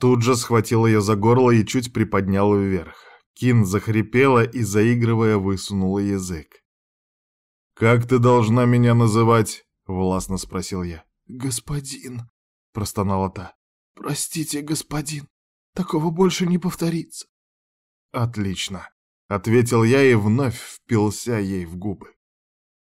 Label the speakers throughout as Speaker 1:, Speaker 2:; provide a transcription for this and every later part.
Speaker 1: Тут же схватил ее за горло и чуть приподнял вверх. Кин захрипела и, заигрывая, высунула язык. «Как ты должна меня называть?» — властно спросил я.
Speaker 2: «Господин», — простонала та. «Простите, господин, такого больше не повторится».
Speaker 1: «Отлично», — ответил я и вновь впился ей в губы.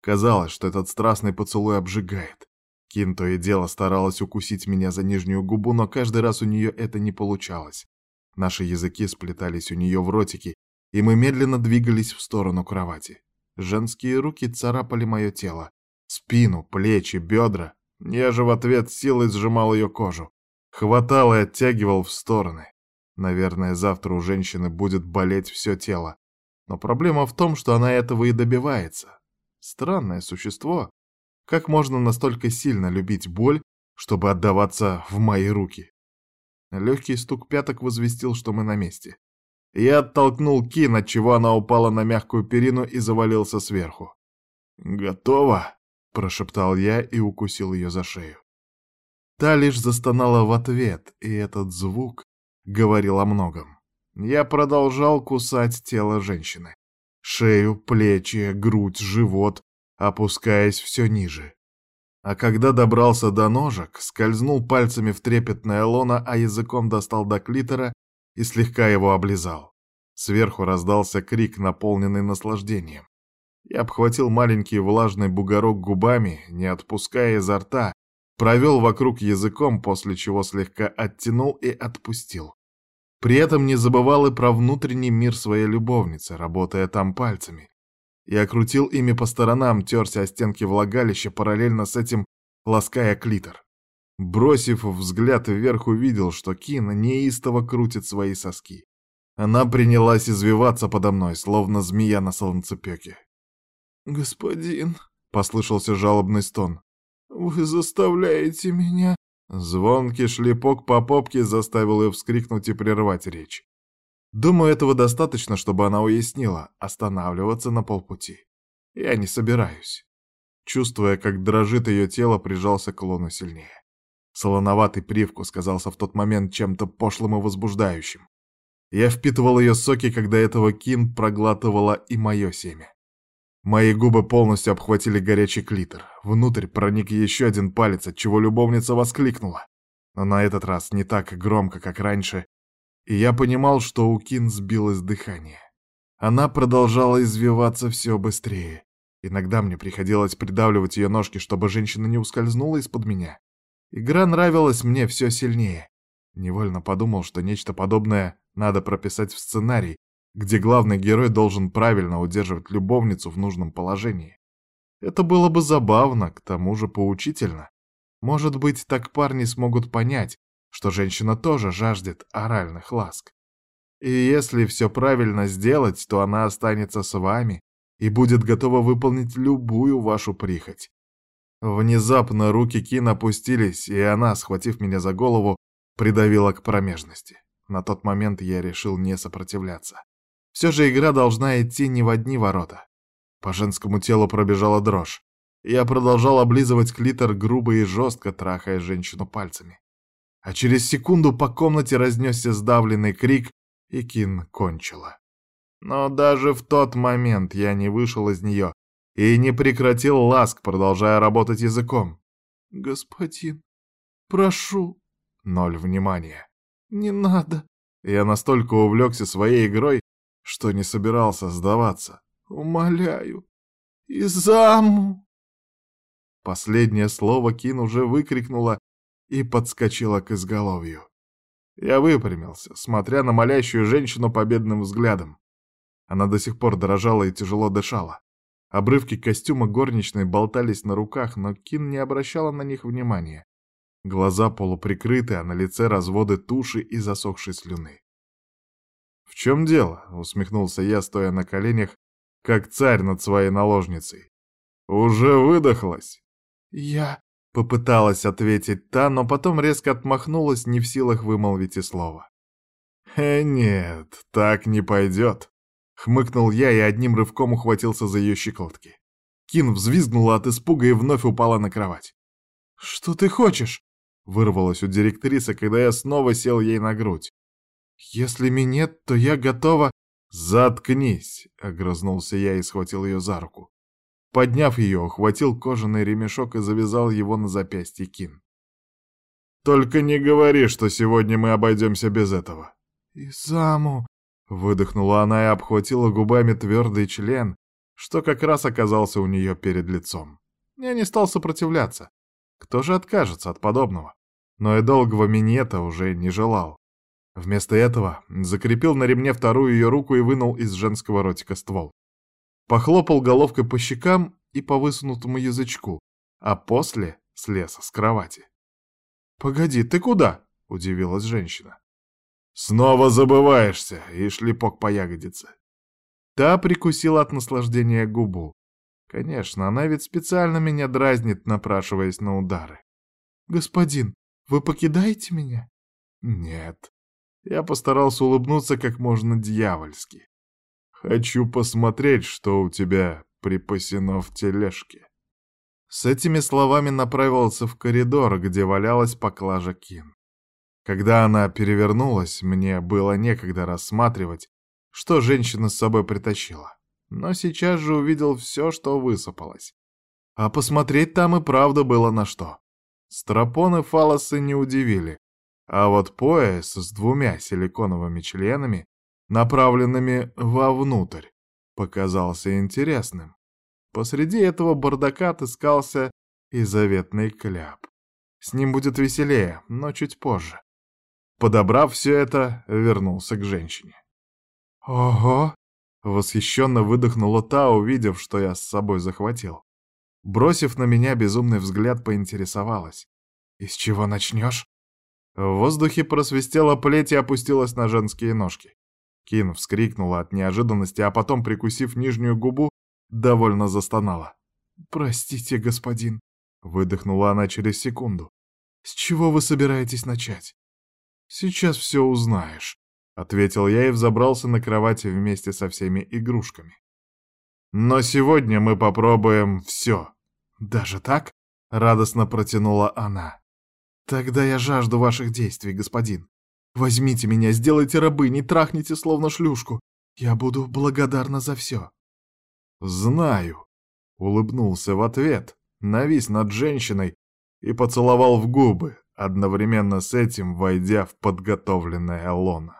Speaker 1: Казалось, что этот страстный поцелуй обжигает. Кин то и дело старалась укусить меня за нижнюю губу, но каждый раз у нее это не получалось. Наши языки сплетались у нее в ротике, и мы медленно двигались в сторону кровати. Женские руки царапали мое тело. Спину, плечи, бедра. Я же в ответ силой сжимал ее кожу. Хватал и оттягивал в стороны. Наверное, завтра у женщины будет болеть все тело. Но проблема в том, что она этого и добивается. Странное существо. Как можно настолько сильно любить боль, чтобы отдаваться в мои руки? Легкий стук пяток возвестил, что мы на месте. Я оттолкнул Кин, отчего она упала на мягкую перину и завалился сверху. «Готово!» — прошептал я и укусил ее за шею. Та лишь застонала в ответ, и этот звук говорил о многом. Я продолжал кусать тело женщины. Шею, плечи, грудь, живот, опускаясь все ниже. А когда добрался до ножек, скользнул пальцами в трепетное лоно, а языком достал до клитора и слегка его облизал. Сверху раздался крик, наполненный наслаждением. Я обхватил маленький влажный бугорок губами, не отпуская изо рта, провел вокруг языком, после чего слегка оттянул и отпустил. При этом не забывал и про внутренний мир своей любовницы, работая там пальцами. Я крутил ими по сторонам, терся о стенки влагалища, параллельно с этим лаская клитор. Бросив взгляд вверх, увидел, что Кина неистово крутит свои соски. Она принялась извиваться подо мной, словно змея на солнцепеке.
Speaker 2: «Господин», —
Speaker 1: послышался жалобный стон, —
Speaker 2: «вы заставляете меня...»
Speaker 1: Звонкий шлепок по попке заставил ее вскрикнуть и прервать речь. Думаю, этого достаточно, чтобы она уяснила, останавливаться на полпути. Я не собираюсь. Чувствуя, как дрожит ее тело, прижался к лону сильнее. Солоноватый привкус казался в тот момент чем-то пошлым и возбуждающим. Я впитывал ее соки, когда этого Кин проглатывала и мое семя. Мои губы полностью обхватили горячий клитор. Внутрь проник еще один палец, от чего любовница воскликнула. Но на этот раз не так громко, как раньше, и я понимал, что у Кин сбилось дыхание. Она продолжала извиваться все быстрее. Иногда мне приходилось придавливать ее ножки, чтобы женщина не ускользнула из-под меня. Игра нравилась мне все сильнее. Невольно подумал, что нечто подобное надо прописать в сценарий, где главный герой должен правильно удерживать любовницу в нужном положении. Это было бы забавно, к тому же поучительно. Может быть, так парни смогут понять, что женщина тоже жаждет оральных ласк. И если все правильно сделать, то она останется с вами и будет готова выполнить любую вашу прихоть. Внезапно руки Кин опустились, и она, схватив меня за голову, придавила к промежности. На тот момент я решил не сопротивляться. Все же игра должна идти не в одни ворота. По женскому телу пробежала дрожь. Я продолжал облизывать клитор грубо и жестко, трахая женщину пальцами а через секунду по комнате разнесся сдавленный крик, и Кин кончила. Но даже в тот момент я не вышел из нее и не прекратил ласк, продолжая работать языком.
Speaker 2: «Господин, прошу».
Speaker 1: Ноль внимания.
Speaker 2: «Не надо».
Speaker 1: Я настолько увлекся своей игрой, что не собирался сдаваться.
Speaker 2: «Умоляю, Изаму!»
Speaker 1: Последнее слово Кин уже выкрикнула и подскочила к изголовью. Я выпрямился, смотря на молящую женщину победным взглядом. Она до сих пор дрожала и тяжело дышала. Обрывки костюма горничной болтались на руках, но Кин не обращала на них внимания. Глаза полуприкрыты, а на лице разводы туши и засохшей слюны. «В чем дело?» — усмехнулся я, стоя на коленях, как царь над своей наложницей. «Уже выдохлась?»
Speaker 2: «Я...»
Speaker 1: Попыталась ответить та, но потом резко отмахнулась, не в силах вымолвить и слова. «Э, нет, так не пойдет», — хмыкнул я и одним рывком ухватился за ее щекотки. Кин взвизгнула от испуга и вновь упала на кровать.
Speaker 2: «Что ты хочешь?»
Speaker 1: Вырвалось у директрисы, когда я снова сел ей на грудь. «Если минет, то я готова...» «Заткнись!» — огрызнулся я и схватил ее за руку. Подняв ее, ухватил кожаный ремешок и завязал его на запястье Кин. «Только не говори, что сегодня мы обойдемся без этого!»
Speaker 2: «И саму...»
Speaker 1: — выдохнула она и обхватила губами твердый член, что как раз оказался у нее перед лицом. Я не стал сопротивляться. Кто же откажется от подобного? Но и долгого минета уже не желал. Вместо этого закрепил на ремне вторую ее руку и вынул из женского ротика ствол. Похлопал головкой по щекам и по высунутому язычку, а после слез с кровати. «Погоди, ты куда?» — удивилась женщина. «Снова забываешься!» — и шлепок по ягодице. Та прикусила от наслаждения губу. Конечно, она ведь специально меня дразнит, напрашиваясь на удары.
Speaker 2: «Господин, вы покидаете меня?»
Speaker 1: «Нет». Я постарался улыбнуться как можно дьявольски. «Хочу посмотреть, что у тебя припасено в тележке». С этими словами направился в коридор, где валялась поклажа Кин. Когда она перевернулась, мне было некогда рассматривать, что женщина с собой притащила. Но сейчас же увидел все, что высыпалось. А посмотреть там и правда было на что. Стропоны фалосы не удивили, а вот пояс с двумя силиконовыми членами, направленными вовнутрь, показался интересным. Посреди этого бардака отыскался и заветный кляп. С ним будет веселее, но чуть позже. Подобрав все это, вернулся к женщине.
Speaker 2: «Ого!»
Speaker 1: — восхищенно выдохнула та, увидев, что я с собой захватил. Бросив на меня безумный взгляд, поинтересовалась. «Из чего начнешь?» В воздухе просвистела плеть и опустилась на женские ножки. Кин вскрикнула от неожиданности, а потом, прикусив нижнюю губу, довольно застонала.
Speaker 2: «Простите, господин», —
Speaker 1: выдохнула она через секунду.
Speaker 2: «С чего вы собираетесь начать?»
Speaker 1: «Сейчас все узнаешь», — ответил я и взобрался на кровати вместе со всеми игрушками. «Но сегодня мы попробуем все».
Speaker 2: «Даже так?»
Speaker 1: — радостно протянула она.
Speaker 2: «Тогда я жажду ваших действий, господин. Возьмите меня, сделайте рабыней, трахните словно шлюшку. Я буду благодарна за все».
Speaker 1: «Знаю», — улыбнулся в ответ, навис над женщиной и поцеловал в губы, одновременно с этим войдя в подготовленное лоно.